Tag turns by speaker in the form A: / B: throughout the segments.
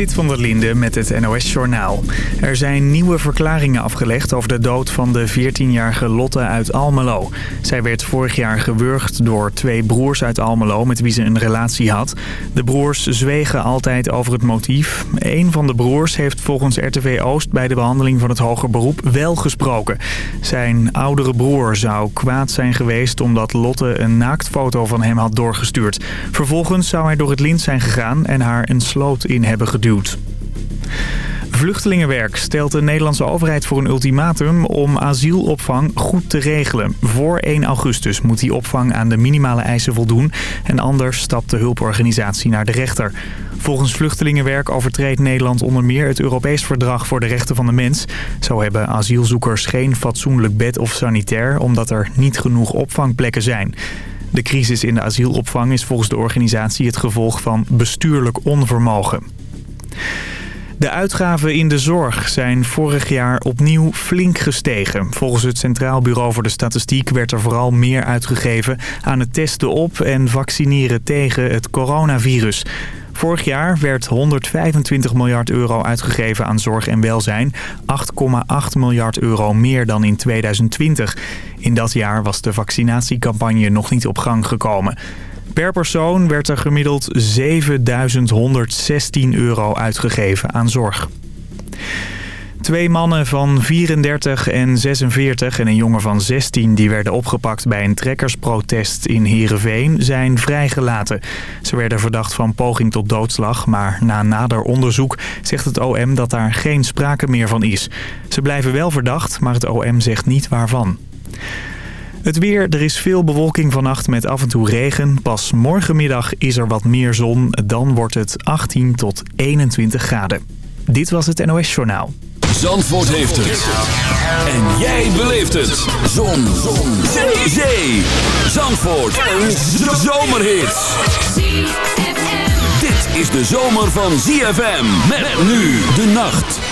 A: Sit van der Linde met het NOS-journaal. Er zijn nieuwe verklaringen afgelegd over de dood van de 14-jarige Lotte uit Almelo. Zij werd vorig jaar gewurgd door twee broers uit Almelo met wie ze een relatie had. De broers zwegen altijd over het motief. Een van de broers heeft volgens RTV Oost bij de behandeling van het hoger beroep wel gesproken. Zijn oudere broer zou kwaad zijn geweest omdat Lotte een naaktfoto van hem had doorgestuurd. Vervolgens zou hij door het lint zijn gegaan en haar een sloot in hebben geduwd. Vluchtelingenwerk stelt de Nederlandse overheid voor een ultimatum om asielopvang goed te regelen. Voor 1 augustus moet die opvang aan de minimale eisen voldoen en anders stapt de hulporganisatie naar de rechter. Volgens Vluchtelingenwerk overtreedt Nederland onder meer het Europees Verdrag voor de Rechten van de Mens. Zo hebben asielzoekers geen fatsoenlijk bed of sanitair omdat er niet genoeg opvangplekken zijn. De crisis in de asielopvang is volgens de organisatie het gevolg van bestuurlijk onvermogen. De uitgaven in de zorg zijn vorig jaar opnieuw flink gestegen. Volgens het Centraal Bureau voor de Statistiek werd er vooral meer uitgegeven aan het testen op en vaccineren tegen het coronavirus. Vorig jaar werd 125 miljard euro uitgegeven aan zorg en welzijn. 8,8 miljard euro meer dan in 2020. In dat jaar was de vaccinatiecampagne nog niet op gang gekomen. Per persoon werd er gemiddeld 7116 euro uitgegeven aan zorg. Twee mannen van 34 en 46 en een jongen van 16 die werden opgepakt bij een trekkersprotest in Heerenveen zijn vrijgelaten. Ze werden verdacht van poging tot doodslag, maar na nader onderzoek zegt het OM dat daar geen sprake meer van is. Ze blijven wel verdacht, maar het OM zegt niet waarvan. Het weer, er is veel bewolking vannacht met af en toe regen. Pas morgenmiddag is er wat meer zon, dan wordt het 18 tot 21 graden. Dit was het NOS Journaal.
B: Zandvoort heeft het. En jij beleeft het. Zon. Zon. Zee. Zee. Zandvoort. Een zomerhit. Dit is de zomer van ZFM. Met nu de nacht.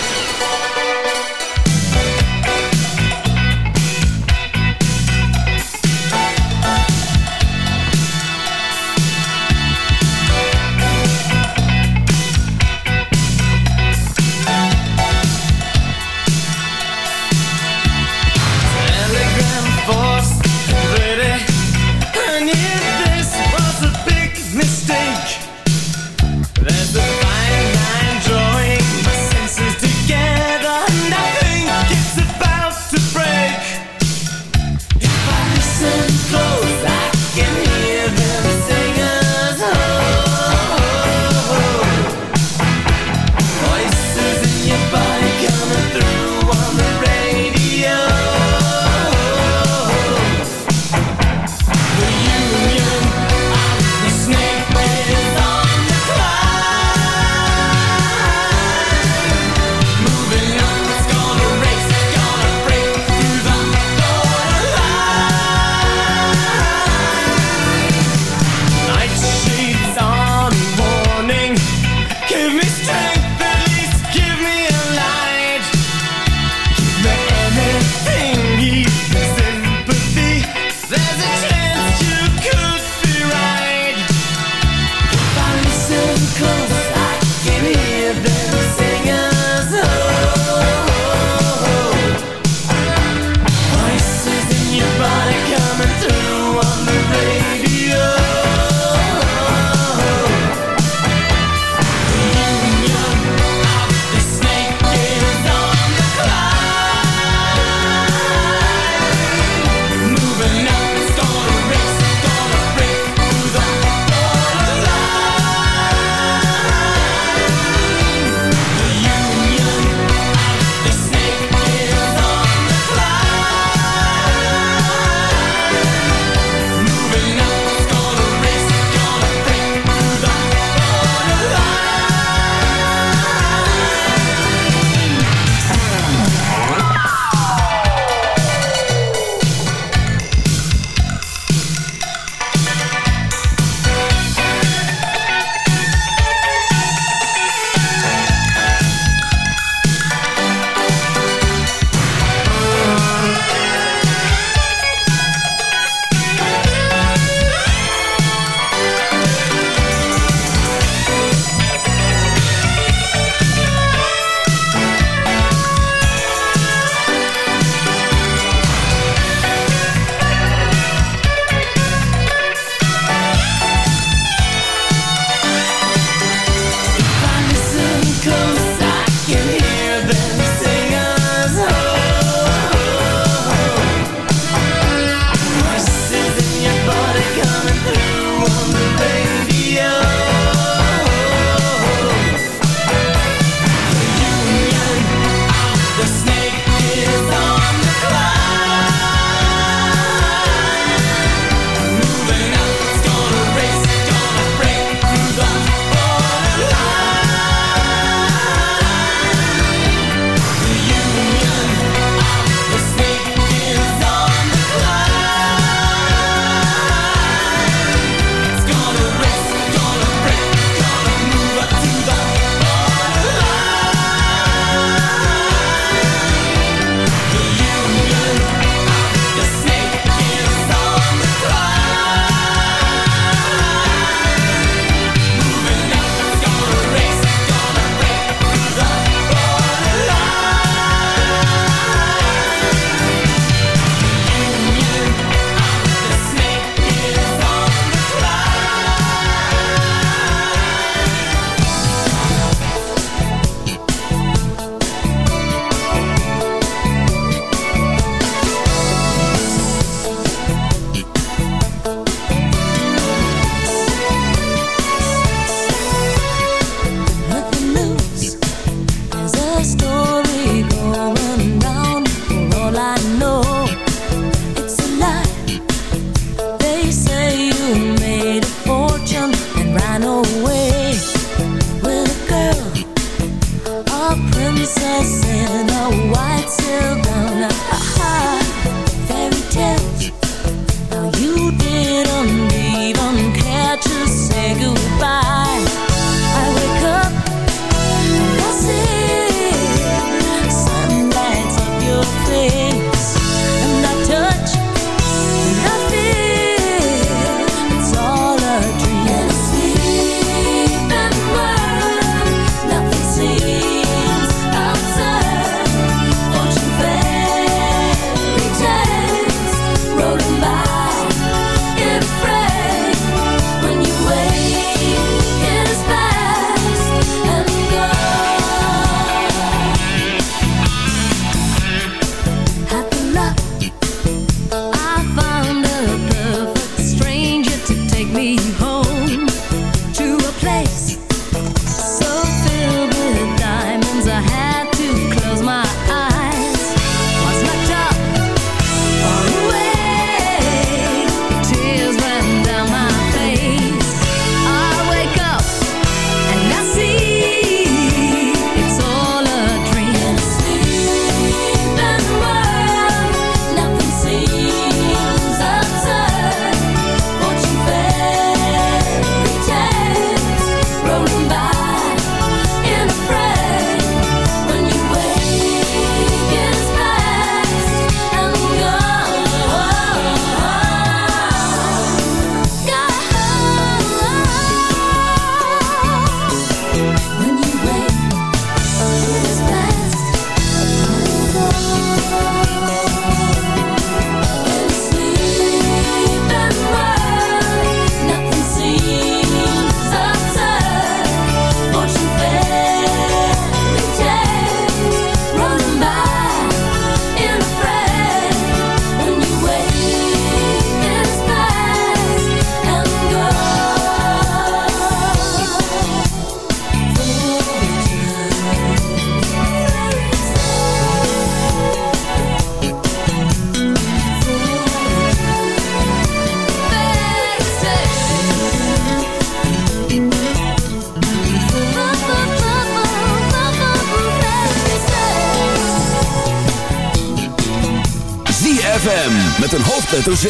B: Met een hoofdletter Z.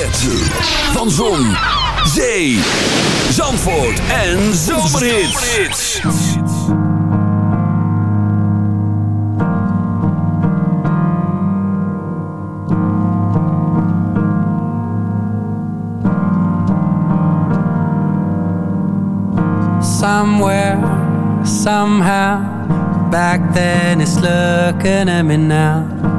B: Van Zon, Zee, Zandvoort en Zomerhits.
C: Somewhere, somehow, back then it's looking at me now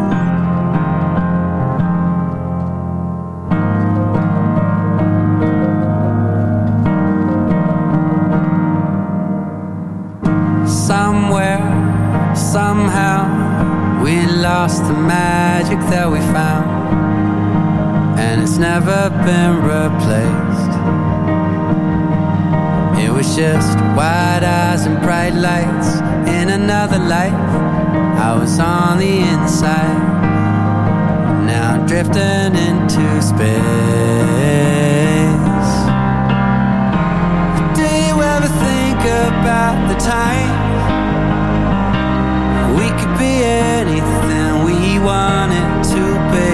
C: lights in another life. I was on the inside, now I'm drifting into space. Do you ever think about the time we could be anything we wanted to be?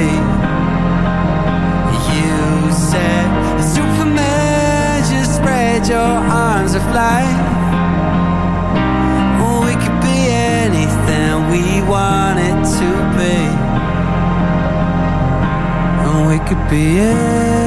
C: You said Superman, just spread your arms and fly we it to be. And we could be anything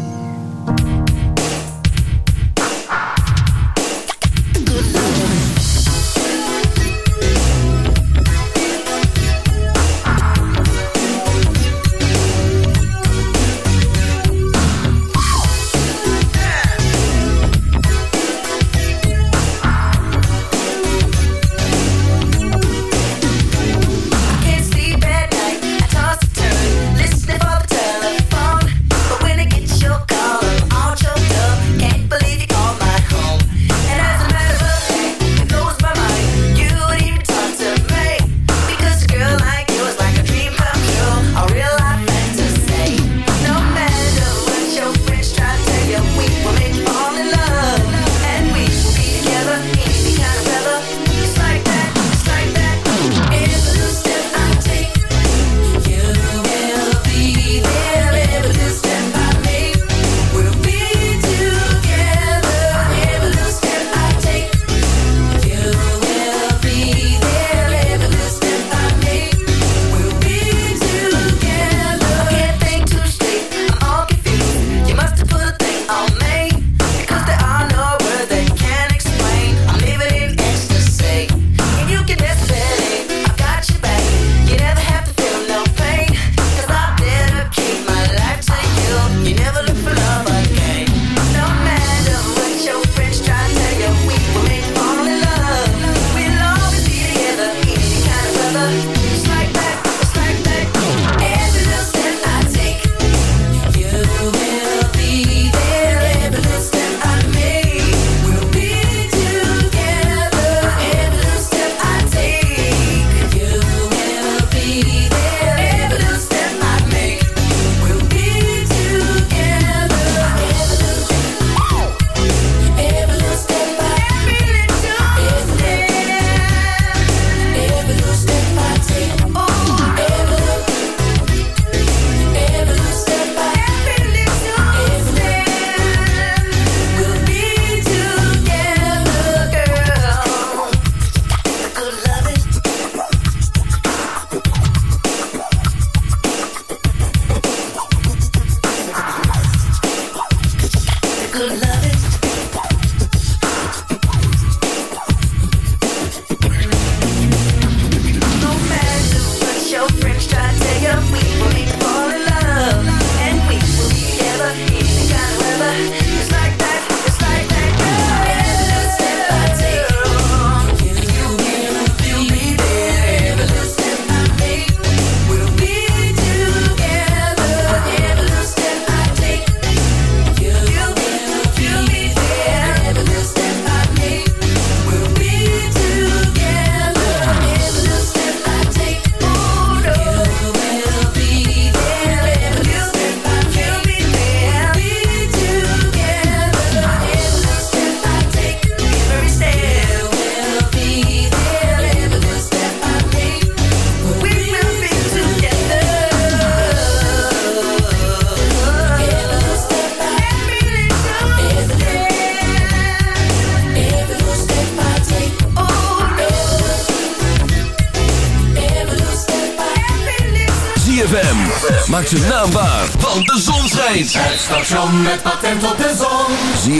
D: love it.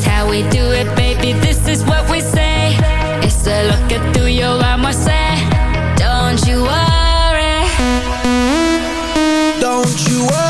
E: is how we do it, baby. This is what we say. It's a look at through your alma say. Don't you worry. Don't you worry.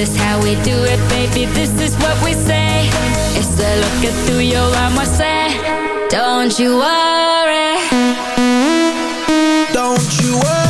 F: this how we do it, baby, this is what we say. It's the look at through your alma say. Don't you worry. Don't you worry.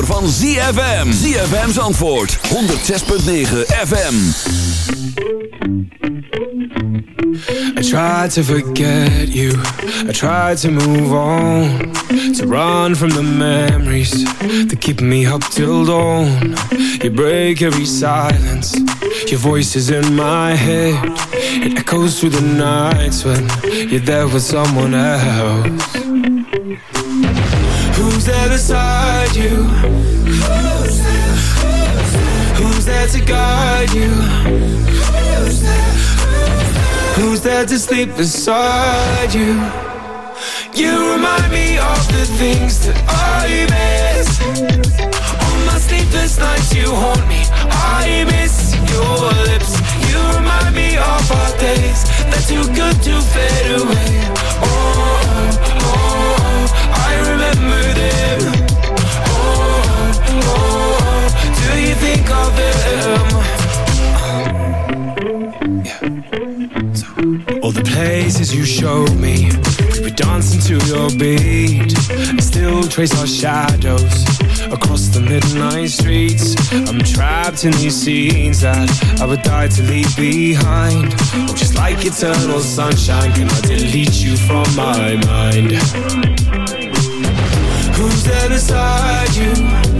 G: Zomer van ZFM. ZFM's antwoord, 106.9 FM.
E: I tried to forget you. I tried to move on. To run from the memories that keep me up till dawn. You break every silence. Your voice is in my head. It echoes through the nights when you're there with someone else. Who's there beside you? Who's there to guide you? Who's there to sleep beside you? You remind me of the things that I miss On my sleepless nights you haunt me I miss your lips You remind me of our days that too good to fade away oh, Oh, oh, oh I remember them trace our shadows Across the midnight streets. I'm trapped in these scenes That I would die to leave behind. Oh, just like eternal sunshine Can I delete you from my mind? Who's there beside you?